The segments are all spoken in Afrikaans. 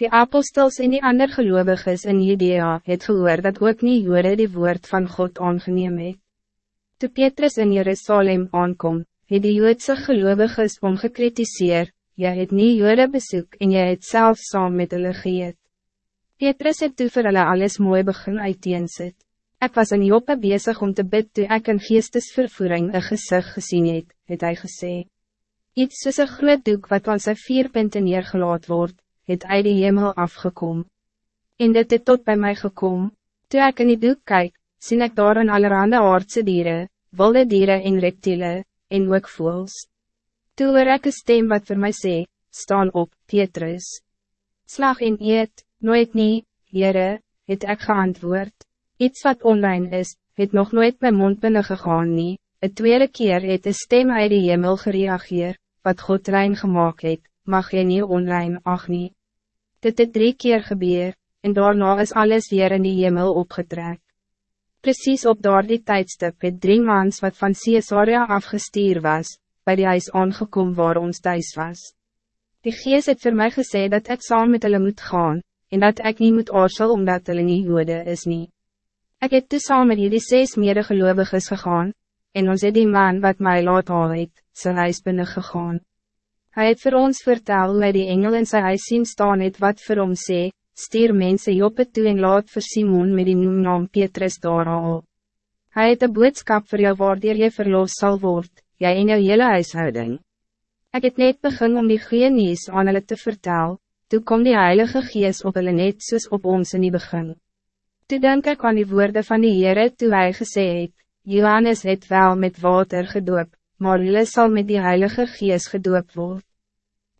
Die apostels en die ander geloviges in Judea het gehoor dat ook nie jode die woord van God aangeneem het. Toe Petrus in Jerusalem aankom, het die joodse geloviges omgekritiseer, jy het nie jode bezoek en jy het self saam met hulle geëet. Petrus het toe vir hulle alles mooi begin uiteensit. Ik was in Joppe bezig om te bid toe ek in geestesvervoering een gezicht gezien het, het hy gesê. Iets soos een groot doek wat aan sy vier punten neergelaat wordt, het uit die hemel afgekom. En dit het tot bij mij gekom, toe ek in die doek kyk, sien ek daar in allerhande aardse dieren, wilde dieren en reptielen, en ook voels. Toe hoor ek een stem wat voor mij sê, staan op, Petrus. Slag en eet, nooit nie, Heere, het ek geantwoord. Iets wat online is, het nog nooit mijn mond binnen gegaan nie. Het tweede keer het een stem uit die hemel gereageer, wat God rein gemaakt het, mag je niet online ach nie. Dit het drie keer gebeur, en daarna is alles weer in die hemel opgetrek. Precies op daardie tijdstip het drie maans wat van Caesarea afgestuur was, bij die huis aangekom waar ons thuis was. Die gees het voor mij gesê dat ik saam met hulle moet gaan, en dat ik niet moet oorsel omdat hulle nie jode is nie. Ek het toe saam met die ses medegeloviges gegaan, en ons het die man wat mij laat haal het, sy huis binnen gegaan. Hij het voor ons vertel hoe hy die engel in sy huis sien staan het wat vir hom sê, stuur mense Joppe toe en laat vir Simon met die noemnaam Petrus daar al. Hy het een boodskap voor jou waardeer jy verloos sal word, jy en jou hele huishouding. Ik het net begin om die goeie nieuws aan hulle te vertel, toe kom die Heilige Gees op hulle net soos op ons in die begin. Toe denk ek aan die woorden van die Heere toe hy gesê het, Johannes het wel met water gedoop, maar jullie zal met die Heilige Gees gedoop word.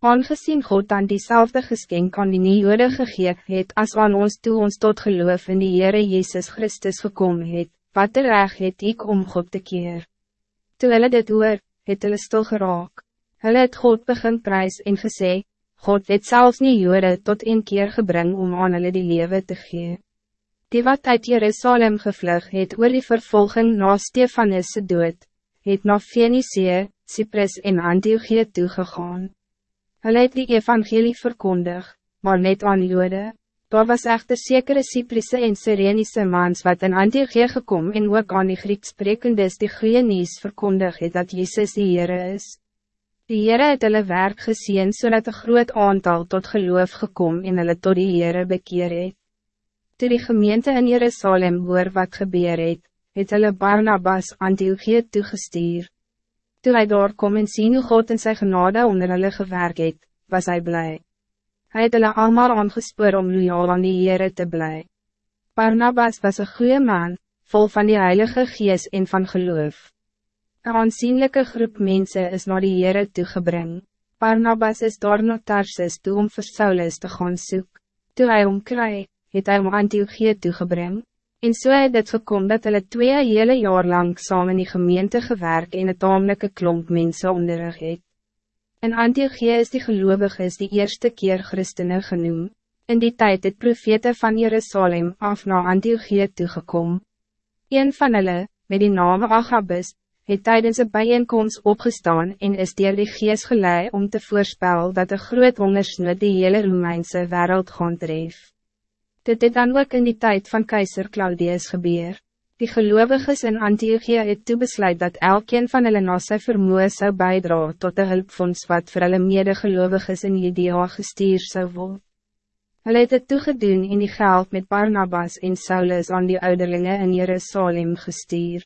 Aangezien God dan diezelfde geskenk aan die nie-jode gegeef het, as aan ons toe ons tot geloof in die Heere Jezus Christus gekomen het, wat er reg het ik om God te keer. Toe hulle dit hoor, het hulle stil geraak. Hulle het God begin prijs en gesê, God het zelfs nie jode tot een keer gebring om aan hulle die lewe te gee. Die wat uit Jerusalem gevlug het oor die vervolging na Stefanus' dood, het na Fenicie, Cyprus en Antiochie toegegaan. Hulle het die evangelie verkondig, maar net aan jode. Daar was echter zekere Cyprisse en Sirenische mans wat in Antiochie gekom en ook aan die Grieks sprekendes die goeie nieuws verkondig het dat Jezus die Heere is. Die Heere het hulle werk gezien zodat een groot aantal tot geloof gekom en hulle tot die Heere bekeer het. Toe die gemeente in Jerusalem hoor wat gebeur het, het hulle Barnabas Antiochie toegestuur. Toe hy daar kom en sien hoe God in sy genade onder hulle gewerk het, was hij blij. Hij het hulle allemaal aangespoor om loyaal aan die Heere te bly. Barnabas was een goede man, vol van die Heilige Gees en van geloof. Een aanzienlijke groep mensen is naar die Heere toegebring. Barnabas is door naar Tarsus toe om vir Saulus te gaan soek. Toe hy omkry, het hy om Antiochie toegebring. En so het dit gekom dat hulle twee hele jaar lang saam in die gemeente gewerk en een tamelijke klomp mense onderrig het. In Antiochie is die geloviges die eerste keer Christene genoem. In die tijd het profete van Jerusalem af na Antiochie toegekom. Een van hulle, met die naam Agabus, het tijdens een bijeenkomst opgestaan en is dier die geest gelei om te voorspel dat een groot hongersnood die hele Romeinse wereld gaan tref. Dit het dan ook in die tijd van keizer Claudius gebeur. Die gelovigen in Antiochie het toe besluit dat elkeen van hulle na sy vermoe sou bijdra tot de hulpfonds wat vir hulle medegelovigen in Judea gestuur zou worden. Hulle het het toegedoen in die geld met Barnabas en Saulus aan die ouderlinge in Jerusalem gestuur.